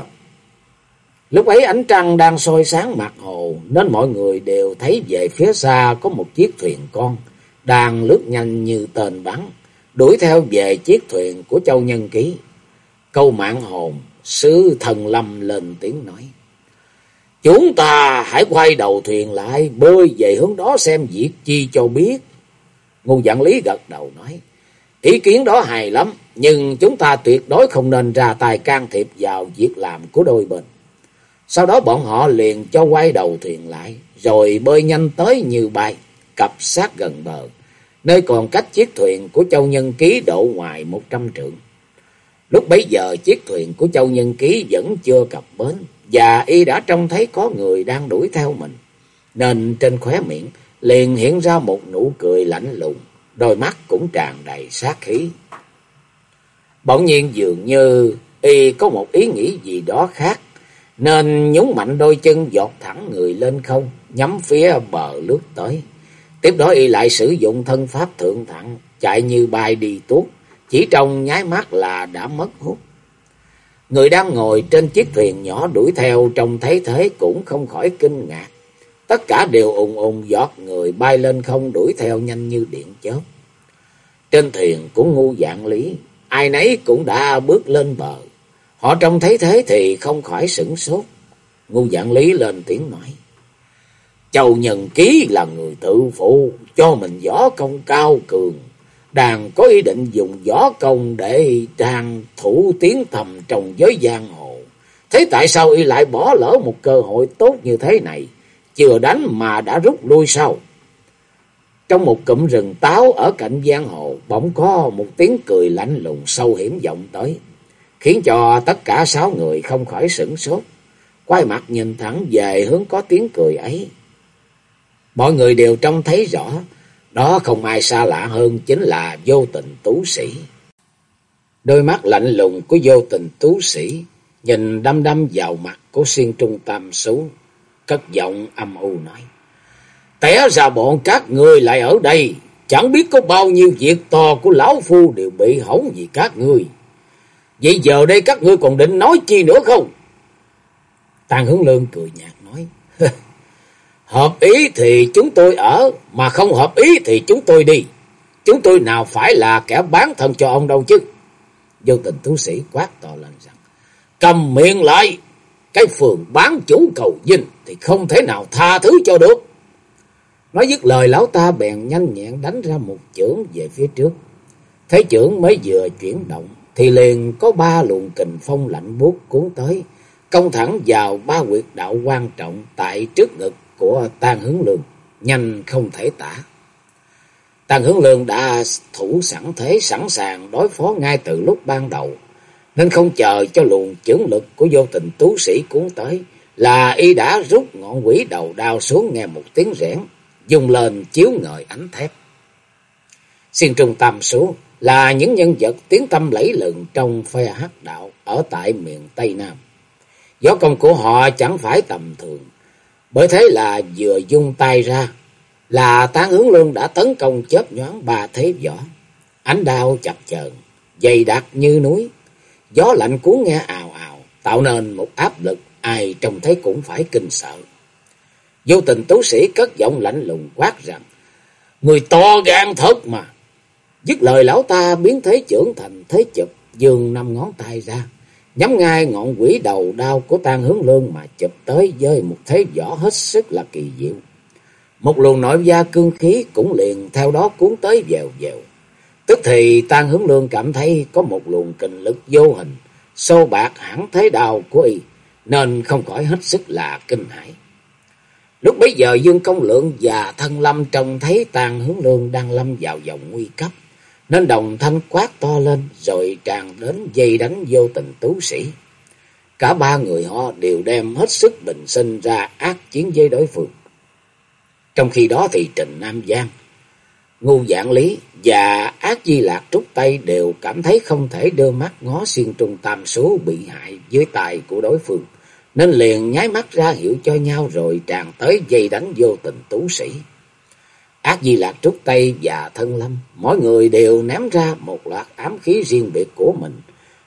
Lúc ấy ánh trăng đang soi sáng mặt hồ, nên mọi người đều thấy về phía xa có một chiếc thuyền con, đang lướt nhanh như tên bắn, đuổi theo về chiếc thuyền của Châu Nhân Ký. Câu mạng hồn, sư thần lâm lên tiếng nói. Chúng ta hãy quay đầu thuyền lại, bơi về hướng đó xem việc chi cho biết. Ngô Dạng Lý gật đầu nói, ý kiến đó hài lắm, nhưng chúng ta tuyệt đối không nên ra tay can thiệp vào việc làm của đôi bên. Sau đó bọn họ liền cho quay đầu thuyền lại, rồi bơi nhanh tới như bay, cập sát gần bờ, nơi còn cách chiếc thuyền của Châu Nhân Ký độ ngoài một trăm trượng. Lúc bấy giờ chiếc thuyền của Châu Nhân Ký vẫn chưa cập bến, và y đã trông thấy có người đang đuổi theo mình, nên trên khóe miệng liền hiện ra một nụ cười lạnh lùng, đôi mắt cũng tràn đầy sát khí. Bỗng nhiên dường như y có một ý nghĩ gì đó khác, nên nhúng mạnh đôi chân giọt thẳng người lên không, nhắm phía bờ lướt tới. Tiếp đó y lại sử dụng thân pháp thượng thẳng, chạy như bay đi tuốt, chỉ trong nháy mắt là đã mất hút. Người đang ngồi trên chiếc thuyền nhỏ đuổi theo trông thấy thế cũng không khỏi kinh ngạc. Tất cả đều ùng ùng giọt người bay lên không đuổi theo nhanh như điện chớp. Trên thuyền của ngu dạng lý, ai nấy cũng đã bước lên bờ. Họ trông thấy thế thì không khỏi sửng sốt. Ngu dạng lý lên tiếng nói. Châu Nhân Ký là người tự phụ, cho mình võ công cao cường. Đàn có ý định dùng võ công để trang thủ tiến thầm trong giới giang hồ. Thế tại sao y lại bỏ lỡ một cơ hội tốt như thế này? Chưa đánh mà đã rút lui sau. Trong một cụm rừng táo ở cạnh giang hồ, bỗng có một tiếng cười lạnh lùng sâu hiểm vọng tới. khiến cho tất cả sáu người không khỏi sửng sốt, quay mặt nhìn thẳng về hướng có tiếng cười ấy. Mọi người đều trông thấy rõ, đó không ai xa lạ hơn chính là vô tình tú sĩ. Đôi mắt lạnh lùng của vô tình tú sĩ nhìn đăm đăm vào mặt của xuyên trung tam xuống cất giọng âm u nói. Té ra bọn các ngươi lại ở đây, chẳng biết có bao nhiêu việc to của lão phu đều bị hỏng vì các ngươi. Vậy giờ đây các ngươi còn định nói chi nữa không? Tàn hướng lương cười nhạt nói. hợp ý thì chúng tôi ở, mà không hợp ý thì chúng tôi đi. Chúng tôi nào phải là kẻ bán thân cho ông đâu chứ. Vô tình thú sĩ quát to lên rằng. Cầm miệng lại, cái phường bán chủ cầu dinh thì không thể nào tha thứ cho được. Nói dứt lời lão ta bèn nhanh nhẹn đánh ra một chưởng về phía trước. Thấy chưởng mới vừa chuyển động thì liền có ba luồng kình phong lạnh buốt cuốn tới, công thẳng vào ba quyệt đạo quan trọng tại trước ngực của Tang Hướng Lương, nhanh không thể tả. Tang Hướng Lương đã thủ sẵn thế sẵn sàng đối phó ngay từ lúc ban đầu, nên không chờ cho luồng chưởng lực của vô tình tú sĩ cuốn tới, là y đã rút ngọn quỷ đầu đao xuống nghe một tiếng rẽn, dùng lên chiếu ngời ánh thép. Xuyên trung tâm số là những nhân vật tiếng tâm lẫy lừng trong phe hắc đạo ở tại miền Tây Nam. Gió công của họ chẳng phải tầm thường, bởi thế là vừa dung tay ra là tán hướng lương đã tấn công chớp nhoáng ba thế võ. Ánh đao chập chờn, dày đặc như núi, gió lạnh cuốn nghe ào ào, tạo nên một áp lực ai trông thấy cũng phải kinh sợ. Vô tình tú sĩ cất giọng lạnh lùng quát rằng, Người to gan thật mà. Dứt lời lão ta biến thế trưởng thành thế chụp, dường năm ngón tay ra, nhắm ngay ngọn quỷ đầu đao của tan hướng lương mà chụp tới với một thế võ hết sức là kỳ diệu. Một luồng nội gia cương khí cũng liền theo đó cuốn tới dèo dèo. Tức thì tan hướng lương cảm thấy có một luồng kinh lực vô hình, sâu bạc hẳn thế đào của y, nên không khỏi hết sức là kinh hãi. Lúc bấy giờ Dương Công Lượng và Thân Lâm trông thấy tàn hướng lương đang lâm vào vòng nguy cấp, nên đồng thanh quát to lên rồi tràn đến dây đánh vô tình tú sĩ. Cả ba người họ đều đem hết sức bình sinh ra ác chiến với đối phương. Trong khi đó thì Trình Nam Giang, Ngu Dạng Lý và Ác Di Lạc Trúc Tây đều cảm thấy không thể đưa mắt ngó xuyên trung tam số bị hại dưới tài của đối phương nên liền nháy mắt ra hiệu cho nhau rồi tràn tới dây đánh vô tình tú sĩ. Ác Di Lạc Trúc Tây và Thân Lâm, mỗi người đều ném ra một loạt ám khí riêng biệt của mình,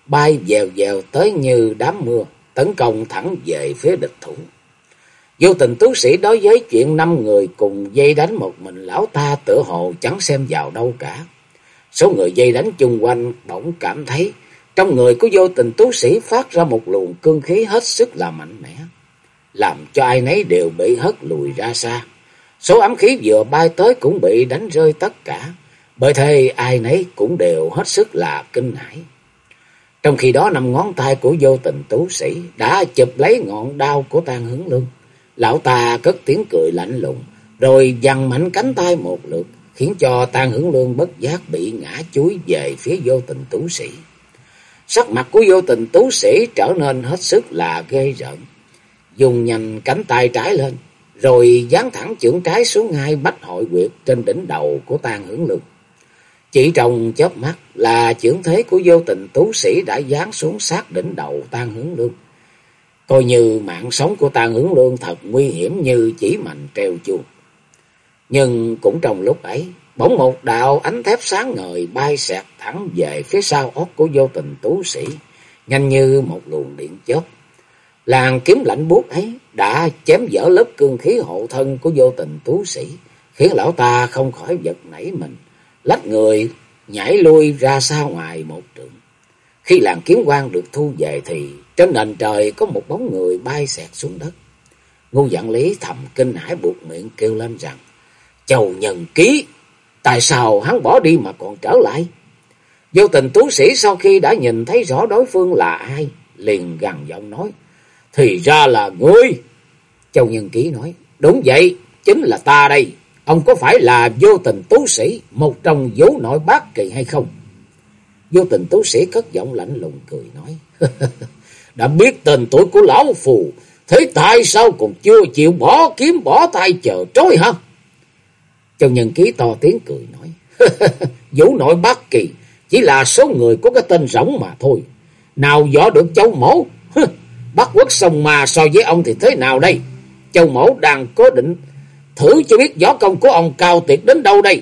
bay dèo dèo tới như đám mưa, tấn công thẳng về phía địch thủ. Vô tình tú sĩ đối với chuyện năm người cùng dây đánh một mình lão ta tựa hồ chẳng xem vào đâu cả. Số người dây đánh chung quanh bỗng cảm thấy trong người của vô tình tú sĩ phát ra một luồng cương khí hết sức là mạnh mẽ, làm cho ai nấy đều bị hất lùi ra xa. Số ám khí vừa bay tới cũng bị đánh rơi tất cả, bởi thế ai nấy cũng đều hết sức là kinh hãi. Trong khi đó năm ngón tay của vô tình tú sĩ đã chụp lấy ngọn đao của tan hướng lương. Lão ta cất tiếng cười lạnh lùng, rồi dằn mạnh cánh tay một lượt, khiến cho tan hướng lương bất giác bị ngã chuối về phía vô tình tú sĩ. Sắc mặt của vô tình tú sĩ trở nên hết sức là ghê rợn. Dùng nhanh cánh tay trái lên, rồi dán thẳng chưởng trái xuống ngay bách hội quyệt trên đỉnh đầu của tang hưởng lực. Chỉ trong chớp mắt là chưởng thế của vô tình tú sĩ đã dán xuống sát đỉnh đầu tan hướng lương. Coi như mạng sống của ta hướng lương thật nguy hiểm như chỉ mạnh treo chuông. Nhưng cũng trong lúc ấy, Bỗng một đạo ánh thép sáng ngời bay xẹt thẳng về phía sau ốc của vô tình tú sĩ, nhanh như một luồng điện chớp. Làn kiếm lạnh buốt ấy đã chém vỡ lớp cương khí hộ thân của vô tình tú sĩ, khiến lão ta không khỏi giật nảy mình, lách người nhảy lui ra xa ngoài một trường. Khi làn kiếm quang được thu về thì trên nền trời có một bóng người bay xẹt xuống đất. Ngô Dạng lý thầm kinh hãi buộc miệng kêu lên rằng, Chầu nhân ký Tại sao hắn bỏ đi mà còn trở lại? Vô tình tú sĩ sau khi đã nhìn thấy rõ đối phương là ai, liền gằn giọng nói. Thì ra là ngươi. Châu Nhân Ký nói. Đúng vậy, chính là ta đây. Ông có phải là vô tình tú sĩ, một trong dấu nội bác kỳ hay không? Vô tình tú sĩ cất giọng lạnh lùng cười nói. Đã biết tên tuổi của lão phù. Thế tại sao còn chưa chịu bỏ kiếm, bỏ tay chờ trói hả? Châu Nhân Ký to tiếng cười nói. Vũ nội bác kỳ, chỉ là số người có cái tên rỗng mà thôi. Nào võ được châu mổ. bắt quốc sông mà so với ông thì thế nào đây? Châu mổ đang cố định thử cho biết võ công của ông cao tuyệt đến đâu đây.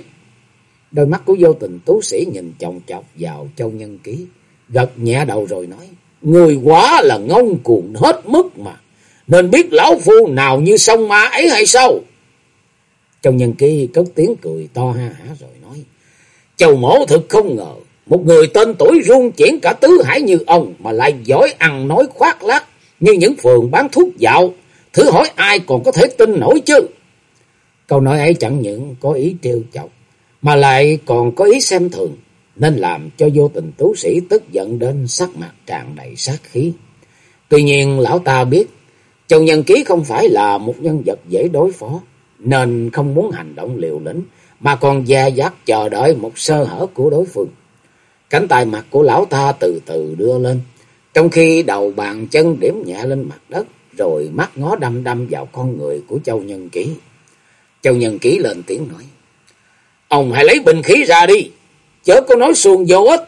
Đôi mắt của vô tình tú sĩ nhìn chồng chọc vào châu nhân ký. Gật nhẹ đầu rồi nói. Người quá là ngông cuồng hết mức mà. Nên biết lão phu nào như sông ma ấy hay sao? trong nhân kia cất tiếng cười to ha hả rồi nói. Châu mổ thực không ngờ. Một người tên tuổi rung chuyển cả tứ hải như ông. Mà lại giỏi ăn nói khoác lác. Như những phường bán thuốc dạo. Thử hỏi ai còn có thể tin nổi chứ? Câu nói ấy chẳng những có ý trêu chọc mà lại còn có ý xem thường, nên làm cho vô tình tú sĩ tức giận đến sắc mặt tràn đầy sát khí. Tuy nhiên lão ta biết, Châu Nhân Ký không phải là một nhân vật dễ đối phó, nên không muốn hành động liều lĩnh, mà còn dè dặt chờ đợi một sơ hở của đối phương. Cánh tay mặt của lão ta từ từ đưa lên, trong khi đầu bàn chân điểm nhẹ lên mặt đất, rồi mắt ngó đăm đăm vào con người của Châu Nhân Ký. Châu Nhân Ký lên tiếng nói. Ông hãy lấy bình khí ra đi. Chớ có nói xuồng vô ích.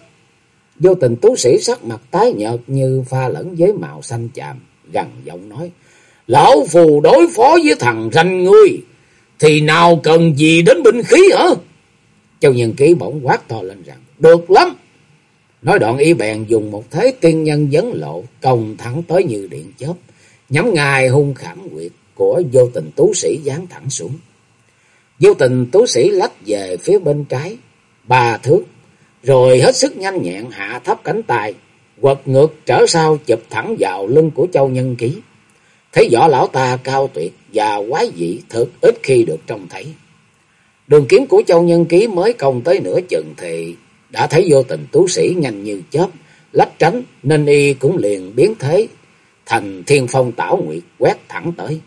Vô tình tú sĩ sắc mặt tái nhợt như pha lẫn với màu xanh chàm. Gần giọng nói. Lão phù đối phó với thằng ranh ngươi. Thì nào cần gì đến binh khí hả? Châu Nhân Ký bỗng quát to lên rằng. Được lắm. Nói đoạn y bèn dùng một thế tiên nhân vấn lộ. Công thẳng tới như điện chớp. Nhắm ngài hung khảm quyệt của vô tình tú sĩ dán thẳng xuống. Vô tình tú sĩ lách về phía bên trái, ba thước, rồi hết sức nhanh nhẹn hạ thấp cánh tay, quật ngược trở sau chụp thẳng vào lưng của châu nhân ký. Thấy võ lão ta cao tuyệt và quái dị thực ít khi được trông thấy. Đường kiếm của châu nhân ký mới công tới nửa chừng thì đã thấy vô tình tú sĩ nhanh như chớp, lách tránh nên y cũng liền biến thế thành thiên phong tảo nguyệt quét thẳng tới.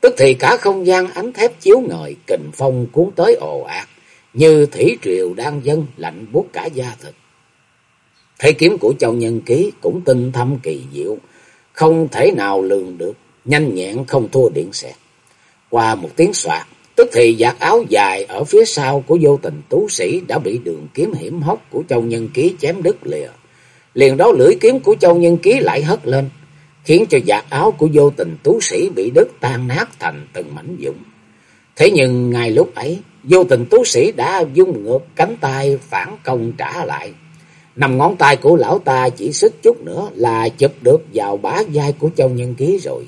Tức thì cả không gian ánh thép chiếu ngời, kình phong cuốn tới ồ ạt, như thủy triều đang dâng lạnh buốt cả da thịt. Thấy kiếm của Châu Nhân Ký cũng tinh thâm kỳ diệu, không thể nào lường được, nhanh nhẹn không thua điện xẹt. Qua một tiếng soạt, tức thì giặt áo dài ở phía sau của vô tình tú sĩ đã bị đường kiếm hiểm hóc của Châu Nhân Ký chém đứt lìa. Liền đó lưỡi kiếm của Châu Nhân Ký lại hất lên, khiến cho giặt áo của vô tình tú sĩ bị đứt tan nát thành từng mảnh vụn. Thế nhưng ngay lúc ấy, vô tình tú sĩ đã dung ngược cánh tay phản công trả lại. Nằm ngón tay của lão ta chỉ sức chút nữa là chụp được vào bá vai của châu nhân ký rồi.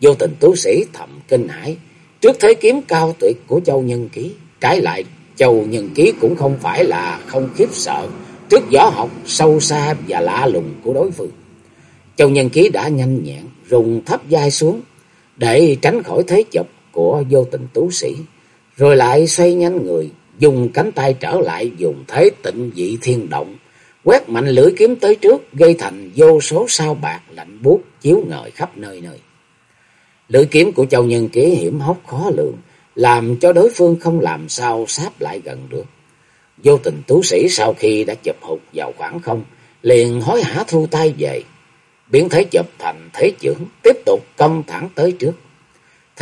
Vô tình tú sĩ thầm kinh hãi trước thế kiếm cao tuyệt của châu nhân ký. Trái lại, châu nhân ký cũng không phải là không khiếp sợ trước võ học sâu xa và lạ lùng của đối phương. Châu Nhân Ký đã nhanh nhẹn rùng thấp vai xuống để tránh khỏi thế chụp của vô tình tú sĩ, rồi lại xoay nhanh người, dùng cánh tay trở lại dùng thế tịnh dị thiên động, quét mạnh lưỡi kiếm tới trước, gây thành vô số sao bạc lạnh buốt chiếu ngời khắp nơi nơi. Lưỡi kiếm của Châu Nhân kế hiểm hóc khó lường, làm cho đối phương không làm sao sáp lại gần được. Vô tình tú sĩ sau khi đã chụp hụt vào khoảng không, liền hối hả thu tay về, biến thế chụp thành thế trưởng, tiếp tục công thẳng tới trước.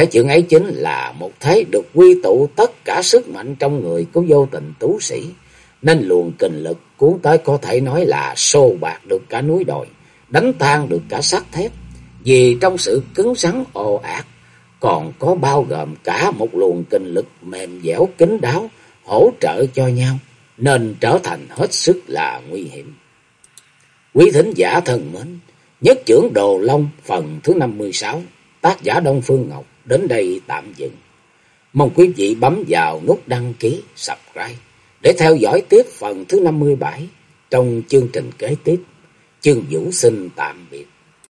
Thế trưởng ấy chính là một thế được quy tụ tất cả sức mạnh trong người của vô tình tú sĩ, nên luồng kình lực cuốn tới có thể nói là xô bạc được cả núi đồi, đánh tan được cả sắt thép, vì trong sự cứng rắn ồ ạt còn có bao gồm cả một luồng kình lực mềm dẻo kín đáo hỗ trợ cho nhau, nên trở thành hết sức là nguy hiểm. Quý thính giả thân mến, Nhất trưởng Đồ Long phần thứ 56, tác giả Đông Phương Ngọc đến đây tạm dừng. Mong quý vị bấm vào nút đăng ký, subscribe để theo dõi tiếp phần thứ 57 trong chương trình kế tiếp. Chương Vũ xin tạm biệt.